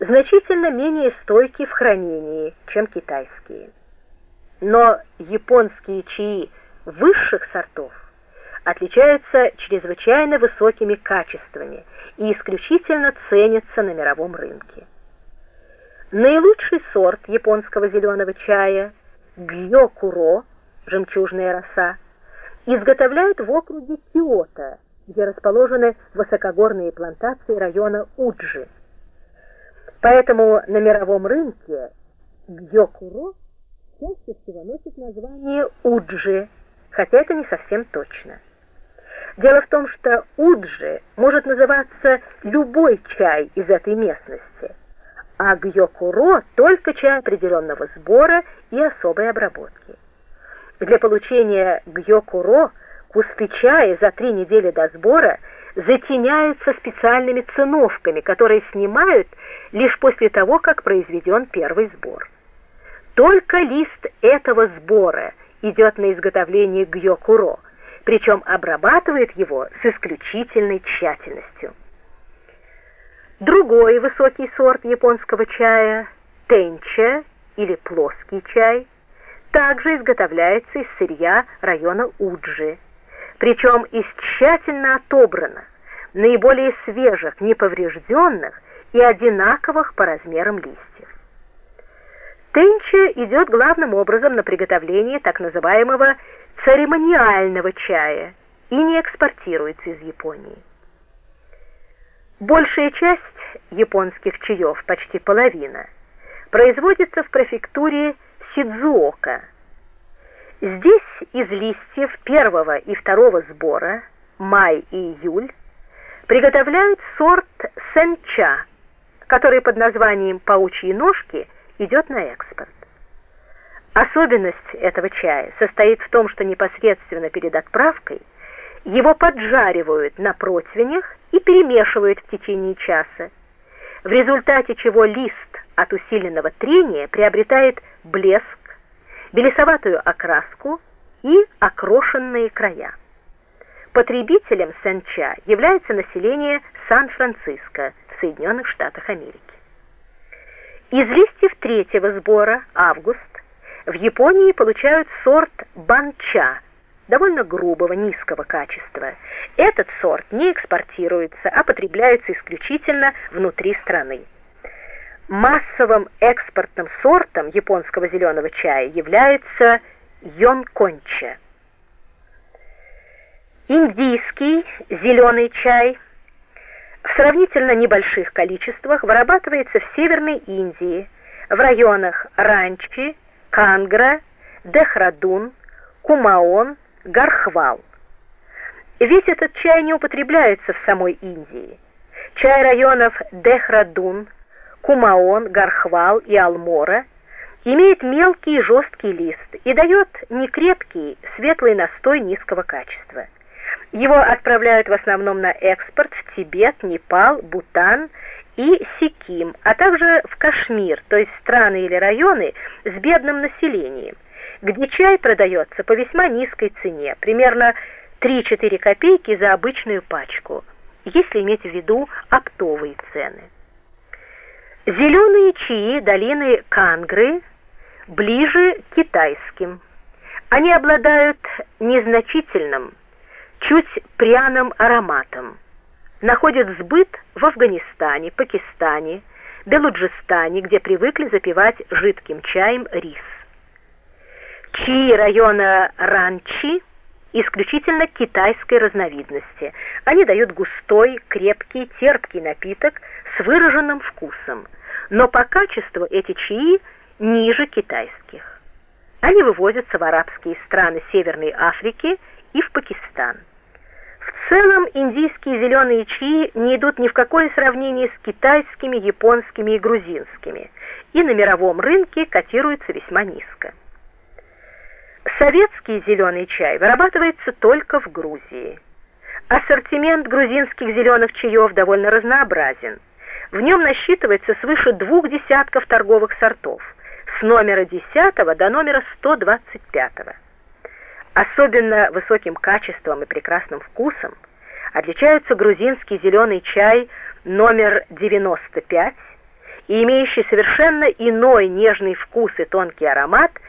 значительно менее стойки в хранении, чем китайские. Но японские чаи высших сортов отличаются чрезвычайно высокими качествами и исключительно ценятся на мировом рынке. Наилучший сорт японского зеленого чая гьёкуро, жемчужная роса, изготовляют в округе Киото, где расположены высокогорные плантации района Уджи. Поэтому на мировом рынке гьёкуро чаще всего носит название уджи, хотя это не совсем точно. Дело в том, что уджи может называться любой чай из этой местности, а гьёкуро только чай определенного сбора и особой обработки. Для получения гьёкуро кусты чая за три недели до сбора затеняются специальными циновками, которые снимают лишь после того, как произведен первый сбор. Только лист этого сбора идет на изготовление гьёкуро, причем обрабатывает его с исключительной тщательностью. Другой высокий сорт японского чая, тенча или плоский чай, также изготовляется из сырья района Уджи причем из тщательно отобранных, наиболее свежих, неповрежденных и одинаковых по размерам листьев. Тенча идет главным образом на приготовление так называемого церемониального чая и не экспортируется из Японии. Большая часть японских чаев, почти половина, производится в префектуре Сидзуока – Здесь из листьев первого и второго сбора, май и июль, приготовляют сорт сенча, который под названием паучьи ножки идет на экспорт. Особенность этого чая состоит в том, что непосредственно перед отправкой его поджаривают на противнях и перемешивают в течение часа, в результате чего лист от усиленного трения приобретает блеск, белесоватую окраску и окрошенные края. Потребителем сенча является население Сан-Франциско в Соединенных Штатах Америки. Из листьев третьего сбора, август, в Японии получают сорт банча, довольно грубого, низкого качества. Этот сорт не экспортируется, а потребляется исключительно внутри страны. Массовым экспортным сортом японского зеленого чая является йонконча. Индийский зеленый чай в сравнительно небольших количествах вырабатывается в Северной Индии, в районах Ранчи, Кангра, Дехрадун, Кумаон, Гархвал. Весь этот чай не употребляется в самой Индии. Чай районов Дехрадун, Кумаон, Гархвал и Алмора, имеет мелкий и жесткий лист и дает некрепкий, светлый настой низкого качества. Его отправляют в основном на экспорт в Тибет, Непал, Бутан и Сиким, а также в Кашмир, то есть страны или районы с бедным населением, где чай продается по весьма низкой цене, примерно 3-4 копейки за обычную пачку, если иметь в виду оптовые цены. Зеленые чаи долины Кангры ближе к китайским. Они обладают незначительным, чуть пряным ароматом. Находят сбыт в Афганистане, Пакистане, Белуджистане, где привыкли запивать жидким чаем рис. Чаи района Ранчи исключительно китайской разновидности. Они дают густой, крепкий, терпкий напиток с выраженным вкусом, но по качеству эти чаи ниже китайских. Они вывозятся в арабские страны Северной Африки и в Пакистан. В целом индийские зеленые чаи не идут ни в какое сравнение с китайскими, японскими и грузинскими, и на мировом рынке котируются весьма низко. Советский зеленый чай вырабатывается только в Грузии. Ассортимент грузинских зеленых чаев довольно разнообразен. В нем насчитывается свыше двух десятков торговых сортов, с номера 10 до номера 125. Особенно высоким качеством и прекрасным вкусом отличаются грузинский зеленый чай номер 95 и имеющий совершенно иной нежный вкус и тонкий аромат,